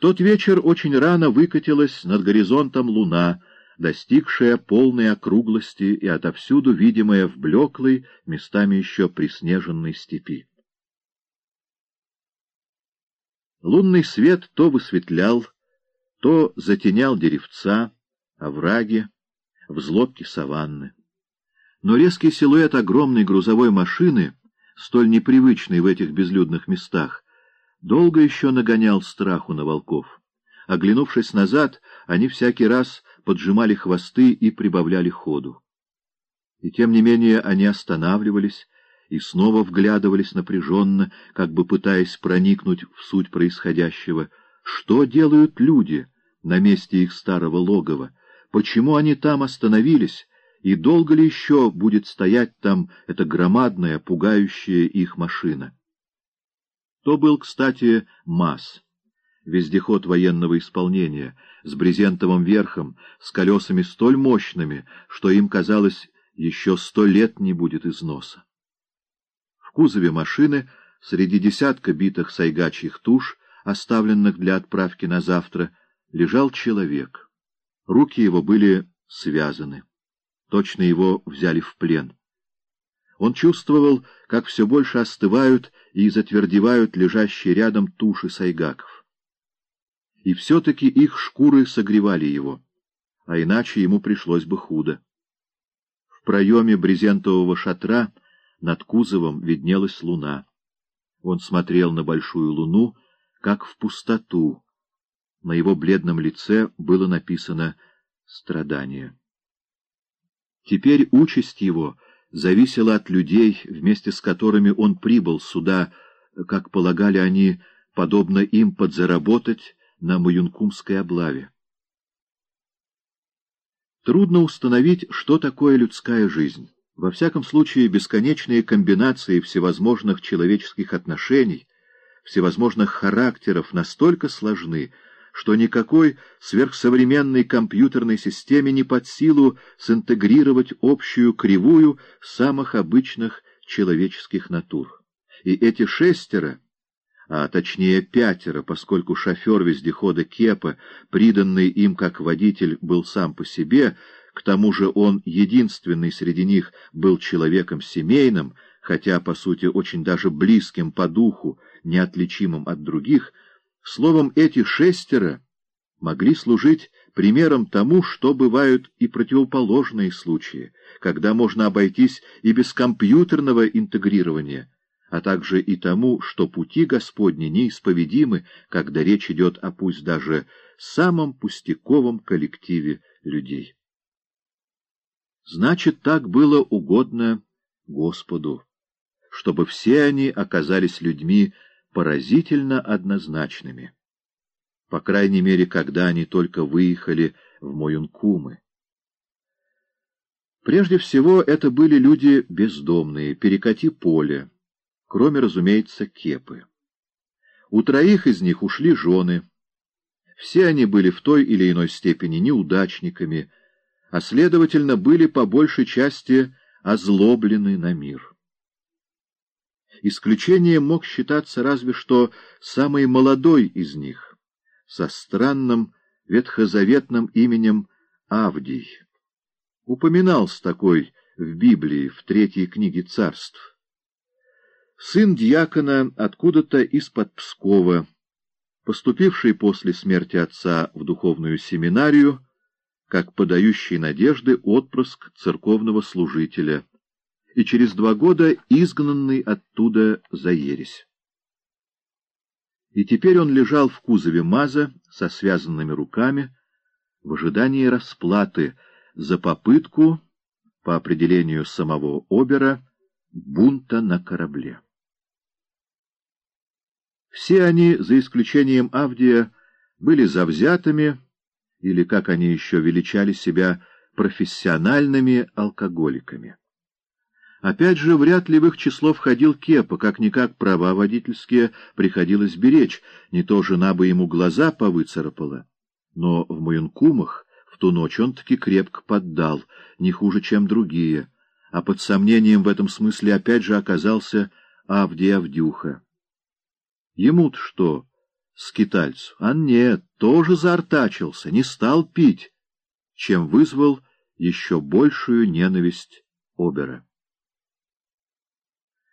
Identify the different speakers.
Speaker 1: Тот вечер очень рано выкатилась над горизонтом луна, достигшая полной округлости и отовсюду видимая в блеклой, местами еще приснеженной степи. Лунный свет то высветлял, то затенял деревца, овраги, взлобки саванны. Но резкий силуэт огромной грузовой машины, столь непривычной в этих безлюдных местах, долго еще нагонял страху на волков. Оглянувшись назад, они всякий раз поджимали хвосты и прибавляли ходу. И тем не менее они останавливались и снова вглядывались напряженно, как бы пытаясь проникнуть в суть происходящего. Что делают люди на месте их старого логова? Почему они там остановились? И долго ли еще будет стоять там эта громадная, пугающая их машина? То был, кстати, МАЗ, вездеход военного исполнения, с брезентовым верхом, с колесами столь мощными, что им казалось, еще сто лет не будет износа. В кузове машины, среди десятка битых сайгачьих туш, оставленных для отправки на завтра, лежал человек. Руки его были связаны. Точно его взяли в плен. Он чувствовал, как все больше остывают и затвердевают лежащие рядом туши сайгаков. И все-таки их шкуры согревали его, а иначе ему пришлось бы худо. В проеме брезентового шатра над кузовом виднелась луна. Он смотрел на большую луну, как в пустоту. На его бледном лице было написано «Страдание». Теперь участь его — зависело от людей, вместе с которыми он прибыл сюда, как полагали они, подобно им подзаработать на Маюнкумской облаве. Трудно установить, что такое людская жизнь. Во всяком случае, бесконечные комбинации всевозможных человеческих отношений, всевозможных характеров настолько сложны, что никакой сверхсовременной компьютерной системе не под силу синтегрировать общую кривую самых обычных человеческих натур. И эти шестеро, а точнее пятеро, поскольку шофер вездехода Кепа, приданный им как водитель, был сам по себе, к тому же он единственный среди них был человеком семейным, хотя, по сути, очень даже близким по духу, неотличимым от других — Словом, эти шестеро могли служить примером тому, что бывают и противоположные случаи, когда можно обойтись и без компьютерного интегрирования, а также и тому, что пути Господни неисповедимы, когда речь идет о пусть даже самом пустяковом коллективе людей. Значит, так было угодно Господу, чтобы все они оказались людьми поразительно однозначными. По крайней мере, когда они только выехали в Моюнкумы. Прежде всего, это были люди бездомные, перекати поле, кроме, разумеется, кепы. У троих из них ушли жены. Все они были в той или иной степени неудачниками, а, следовательно, были по большей части озлоблены на мир. Исключением мог считаться разве что самый молодой из них, со странным ветхозаветным именем Авдий. Упоминался такой в Библии, в третьей книге царств. Сын дьякона откуда-то из-под Пскова, поступивший после смерти отца в духовную семинарию, как подающий надежды отпрыск церковного служителя — и через два года изгнанный оттуда за ересь. И теперь он лежал в кузове МАЗа со связанными руками в ожидании расплаты за попытку, по определению самого Обера, бунта на корабле. Все они, за исключением Авдия, были завзятыми, или, как они еще величали себя, профессиональными алкоголиками. Опять же, вряд ли в их число входил Кепа, как-никак права водительские приходилось беречь, не то жена бы ему глаза повыцарапала. Но в Муюнкумах в ту ночь он таки крепко поддал, не хуже, чем другие, а под сомнением в этом смысле опять же оказался Авдий Авдюха. Ему-то что, скитальцу, а нет, тоже заортачился, не стал пить, чем вызвал еще большую ненависть Обера.